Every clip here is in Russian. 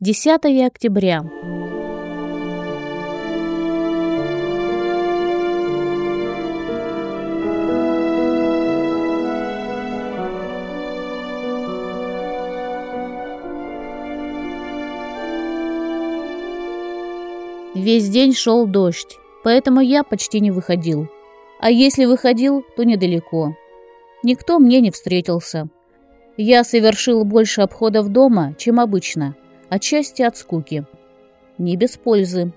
10 октября. Весь день шел дождь, поэтому я почти не выходил. А если выходил, то недалеко. Никто мне не встретился. Я совершил больше обходов дома, чем обычно, отчасти от скуки. Не без пользы.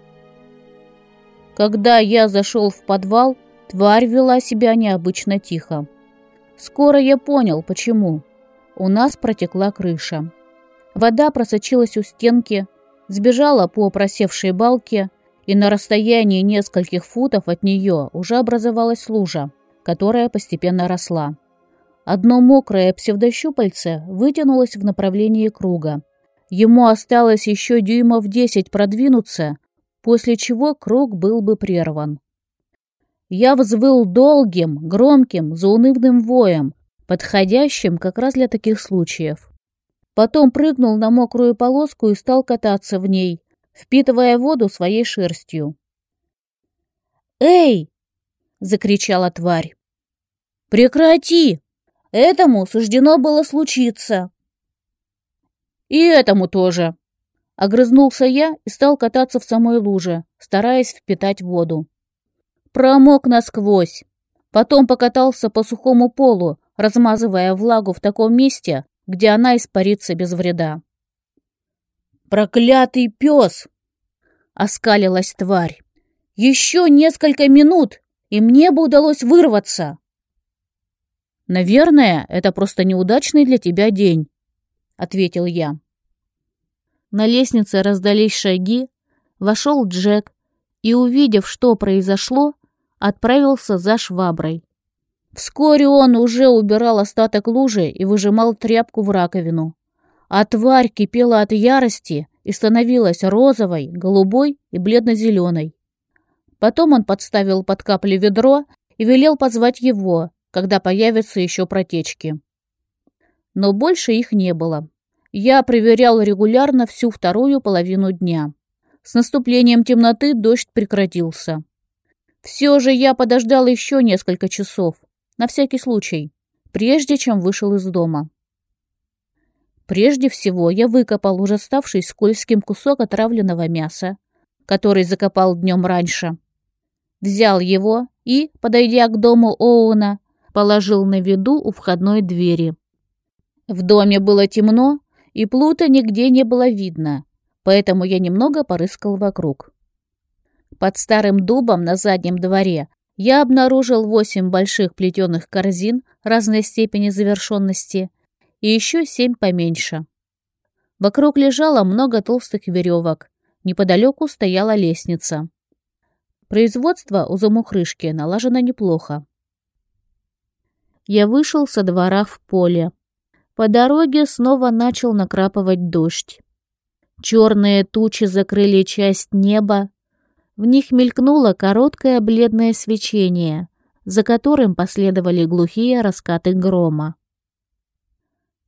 Когда я зашел в подвал, тварь вела себя необычно тихо. Скоро я понял, почему. У нас протекла крыша. Вода просочилась у стенки, сбежала по просевшей балке, и на расстоянии нескольких футов от нее уже образовалась лужа, которая постепенно росла. Одно мокрое псевдощупальце вытянулось в направлении круга. Ему осталось еще дюймов десять продвинуться, после чего круг был бы прерван. Я взвыл долгим, громким, заунывным воем, подходящим как раз для таких случаев. Потом прыгнул на мокрую полоску и стал кататься в ней, впитывая воду своей шерстью. «Эй!» — закричала тварь. «Прекрати! Этому суждено было случиться!» «И этому тоже!» Огрызнулся я и стал кататься в самой луже, стараясь впитать воду. Промок насквозь. Потом покатался по сухому полу, размазывая влагу в таком месте, где она испарится без вреда. «Проклятый пес!» — оскалилась тварь. «Еще несколько минут, и мне бы удалось вырваться!» «Наверное, это просто неудачный для тебя день», — ответил я. На лестнице раздались шаги, вошел Джек и, увидев, что произошло, отправился за шваброй. Вскоре он уже убирал остаток лужи и выжимал тряпку в раковину. А тварь кипела от ярости и становилась розовой, голубой и бледно-зеленой. Потом он подставил под капли ведро и велел позвать его, когда появятся еще протечки. Но больше их не было. Я проверял регулярно всю вторую половину дня. С наступлением темноты дождь прекратился. Все же я подождал еще несколько часов, на всякий случай, прежде чем вышел из дома. Прежде всего я выкопал уже ставший скользким кусок отравленного мяса, который закопал днем раньше. Взял его и, подойдя к дому Оуна, положил на виду у входной двери. В доме было темно, и плута нигде не было видно, поэтому я немного порыскал вокруг. Под старым дубом на заднем дворе я обнаружил восемь больших плетеных корзин разной степени завершенности – и еще семь поменьше. Вокруг лежало много толстых веревок. Неподалеку стояла лестница. Производство у замухрышки налажено неплохо. Я вышел со двора в поле. По дороге снова начал накрапывать дождь. Черные тучи закрыли часть неба. В них мелькнуло короткое бледное свечение, за которым последовали глухие раскаты грома.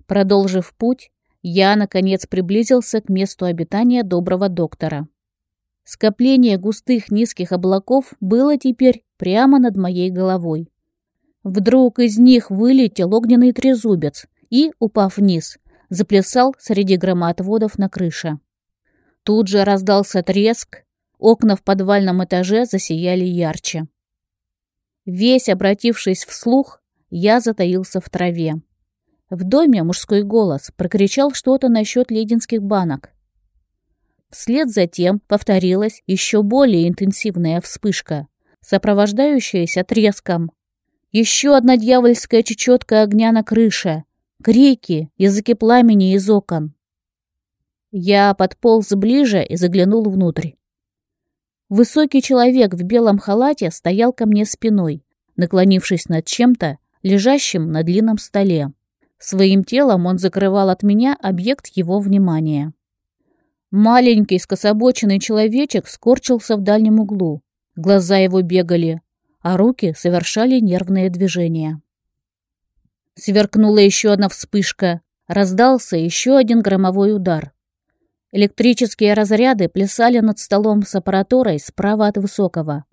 Продолжив путь, я, наконец, приблизился к месту обитания доброго доктора. Скопление густых низких облаков было теперь прямо над моей головой. Вдруг из них вылетел огненный трезубец и, упав вниз, заплясал среди громоотводов на крыше. Тут же раздался треск, окна в подвальном этаже засияли ярче. Весь обратившись вслух, я затаился в траве. В доме мужской голос прокричал что-то насчет лединских банок. Вслед за тем повторилась еще более интенсивная вспышка, сопровождающаяся треском. Еще одна дьявольская чечетка огня на крыше, крики, языки пламени из окон. Я подполз ближе и заглянул внутрь. Высокий человек в белом халате стоял ко мне спиной, наклонившись над чем-то, лежащим на длинном столе. Своим телом он закрывал от меня объект его внимания. Маленький скособоченный человечек скорчился в дальнем углу. Глаза его бегали, а руки совершали нервные движения. Сверкнула еще одна вспышка, раздался еще один громовой удар. Электрические разряды плясали над столом с аппаратурой справа от высокого.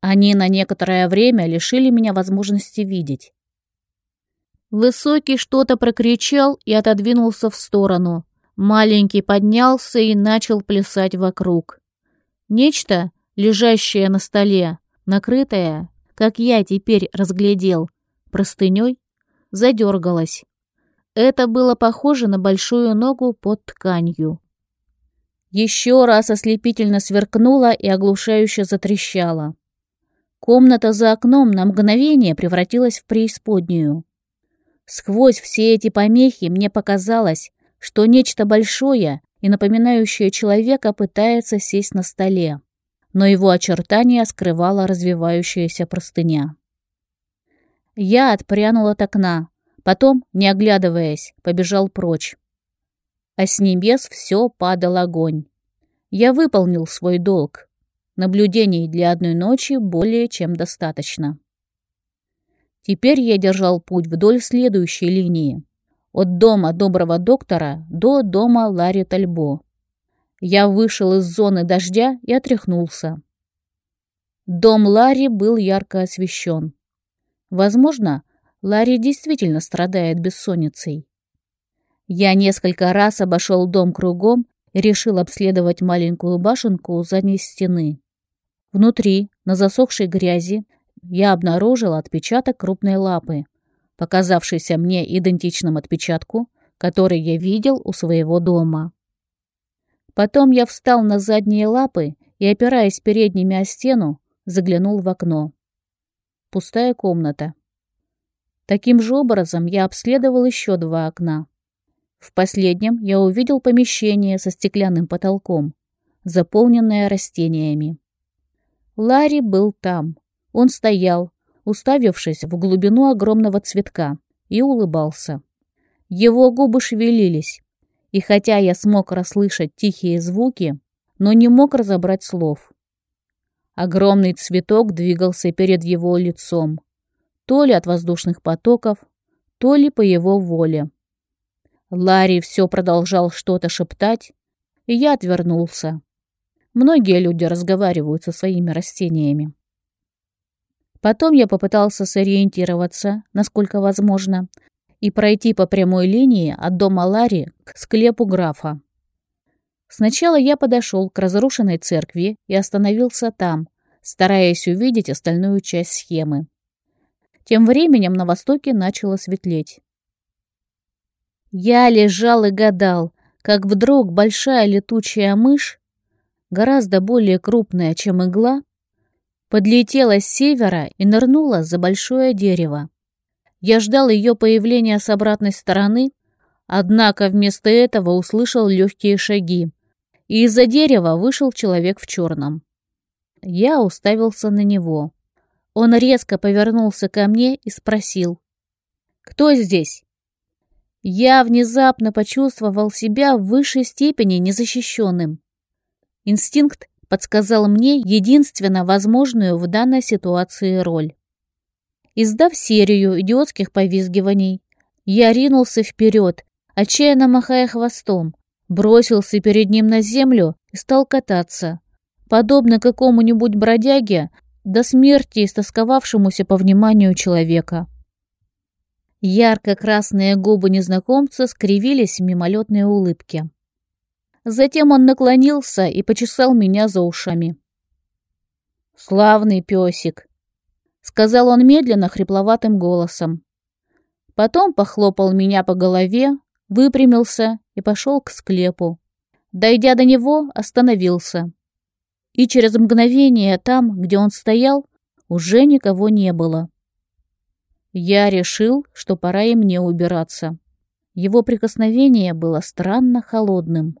Они на некоторое время лишили меня возможности видеть. Высокий что-то прокричал и отодвинулся в сторону. Маленький поднялся и начал плясать вокруг. Нечто, лежащее на столе, накрытое, как я теперь разглядел, простыней, задергалось. Это было похоже на большую ногу под тканью. Еще раз ослепительно сверкнуло и оглушающе затрещало. Комната за окном на мгновение превратилась в преисподнюю. Сквозь все эти помехи мне показалось, что нечто большое и напоминающее человека пытается сесть на столе, но его очертания скрывала развивающаяся простыня. Я отпрянул от окна, потом, не оглядываясь, побежал прочь а с небес все падал огонь. Я выполнил свой долг. Наблюдений для одной ночи более чем достаточно. Теперь я держал путь вдоль следующей линии. От дома доброго доктора до дома Ларри Тальбо. Я вышел из зоны дождя и отряхнулся. Дом Ларри был ярко освещен. Возможно, Ларри действительно страдает бессонницей. Я несколько раз обошел дом кругом и решил обследовать маленькую башенку у задней стены. Внутри, на засохшей грязи, я обнаружил отпечаток крупной лапы, показавшийся мне идентичным отпечатку, который я видел у своего дома. Потом я встал на задние лапы и, опираясь передними о стену, заглянул в окно. Пустая комната. Таким же образом я обследовал еще два окна. В последнем я увидел помещение со стеклянным потолком, заполненное растениями. Ларри был там. Он стоял, уставившись в глубину огромного цветка, и улыбался. Его губы шевелились, и хотя я смог расслышать тихие звуки, но не мог разобрать слов. Огромный цветок двигался перед его лицом, то ли от воздушных потоков, то ли по его воле. Ларри все продолжал что-то шептать, и я отвернулся. Многие люди разговаривают со своими растениями. Потом я попытался сориентироваться, насколько возможно, и пройти по прямой линии от дома Ларри к склепу графа. Сначала я подошел к разрушенной церкви и остановился там, стараясь увидеть остальную часть схемы. Тем временем на востоке начало светлеть. Я лежал и гадал, как вдруг большая летучая мышь, гораздо более крупная, чем игла, подлетела с севера и нырнула за большое дерево. Я ждал ее появления с обратной стороны, однако вместо этого услышал легкие шаги, и из-за дерева вышел человек в черном. Я уставился на него. Он резко повернулся ко мне и спросил. «Кто здесь?» Я внезапно почувствовал себя в высшей степени незащищенным. Инстинкт подсказал мне единственно возможную в данной ситуации роль. Издав серию идиотских повизгиваний, я ринулся вперед, отчаянно махая хвостом, бросился перед ним на землю и стал кататься, подобно какому-нибудь бродяге, до смерти истосковавшемуся по вниманию человека. Ярко-красные губы незнакомца скривились в мимолетной улыбке. Затем он наклонился и почесал меня за ушами. «Славный песик», — сказал он медленно, хрипловатым голосом. Потом похлопал меня по голове, выпрямился и пошел к склепу. Дойдя до него, остановился. И через мгновение там, где он стоял, уже никого не было. Я решил, что пора и мне убираться. Его прикосновение было странно холодным.